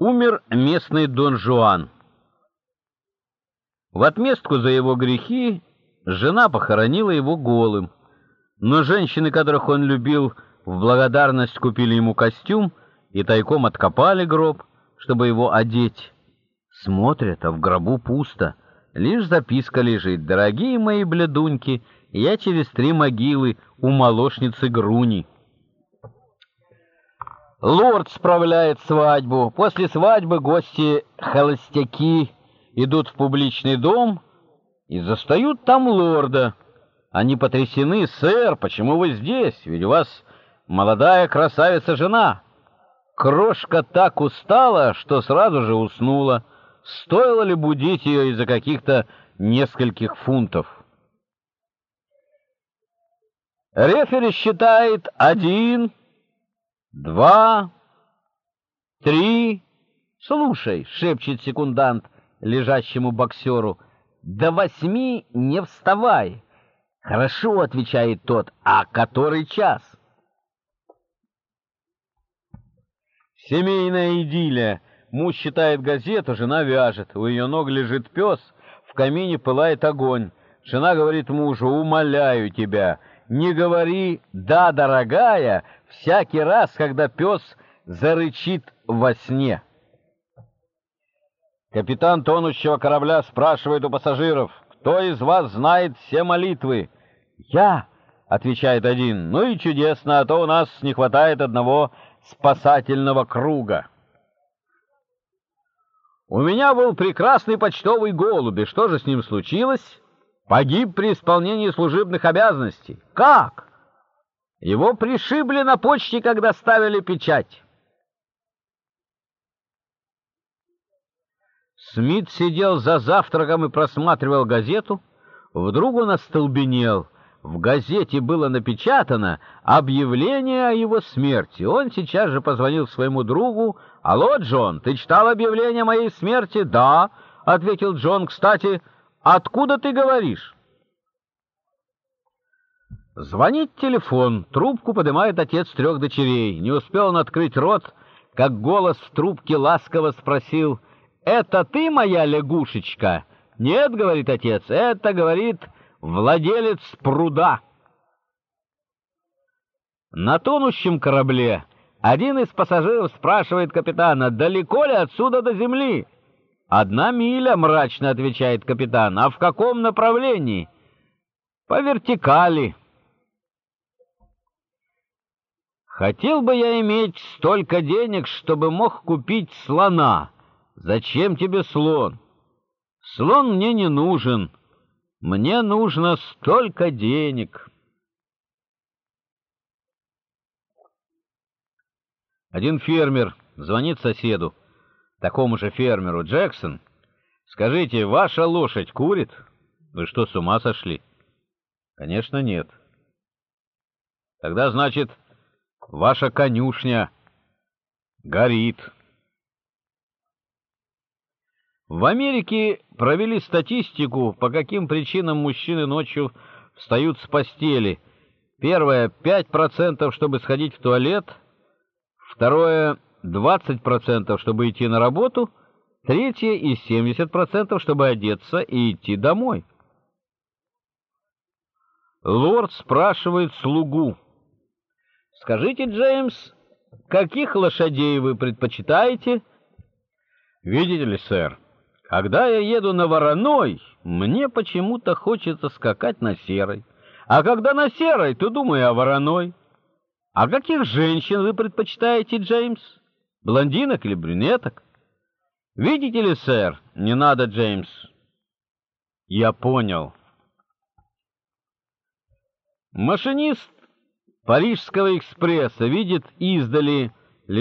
Умер местный Дон Жуан. В отместку за его грехи жена похоронила его голым, но женщины, которых он любил, в благодарность купили ему костюм и тайком откопали гроб, чтобы его одеть. Смотрят, а в гробу пусто, лишь записка лежит: "Дорогие мои бледуньки, я через три могилы у молочницы Груни". Лорд справляет свадьбу. После свадьбы гости холостяки идут в публичный дом и застают там лорда. Они потрясены: "Сэр, почему вы здесь? Ведь у вас молодая красавица-жена". Крошка так устала, что сразу же уснула. Стоило ли будить ее из-за каких-то нескольких фунтов? Рефери считает один, два, три. Слушай, шепчет секундант лежащему боксеру. До восьми не вставай. Хорошо, отвечает тот. А который час? Семейная идиллия. Муж читает газету, жена вяжет. У ее ног лежит пес, в камине пылает огонь. Жена говорит мужу: "Умоляю тебя, не говори да, дорогая, всякий раз, когда пес зарычит во сне". Капитан тонущего корабля спрашивает у пассажиров: "Кто из вас знает все молитвы?" "Я", отвечает один. "Ну и чудесно, а то у нас не хватает одного спасательного круга". У меня был прекрасный почтовый голубь, и что же с ним случилось? Погиб при исполнении служебных обязанностей. Как? Его пришибли на почте, когда ставили печать. Смит сидел за завтраком и просматривал газету. Вдруг он остолбенел. В газете было напечатано объявление о его смерти. Он сейчас же позвонил своему другу. «Алло, Джон, ты читал объявление о моей смерти?» «Да», — ответил Джон. «Кстати, откуда ты говоришь?» Звонит телефон. Трубку поднимает отец трех дочерей. Не успел он открыть рот, как голос в трубке ласково спросил «Это ты, моя лягушечка?» «Нет», — говорит отец, — «это, — говорит, — владелец пруда. На тонущем корабле один из пассажиров спрашивает капитана, далеко ли отсюда до земли? «Одна миля», — мрачно отвечает капитан. «А в каком направлении?» «По вертикали». «Хотел бы я иметь столько денег, чтобы мог купить слона. Зачем тебе слон?» «Слон мне не нужен». Мне нужно столько денег. Один фермер звонит соседу, такому же фермеру, Джексон. Скажите, ваша лошадь курит? Вы что, с ума сошли? Конечно, нет. Тогда, значит, ваша конюшня горит. В Америке провели статистику, по каким причинам мужчины ночью встают с постели. Первое 5%, чтобы сходить в туалет, второе 20%, чтобы идти на работу, третье и 70%, чтобы одеться и идти домой. Лорд спрашивает слугу: "Скажите, Джеймс, каких лошадей вы предпочитаете?" "Видите ли, сэр, когда я еду на вороной, мне почему-то хочется скакать на серой. А когда на серой, то думаю о вороной. А каких женщин вы предпочитаете, Джеймс? Блондинок или брюнеток? Видите ли, сэр, не надо, Джеймс. Я понял. Машинист Парижского экспресса видит издали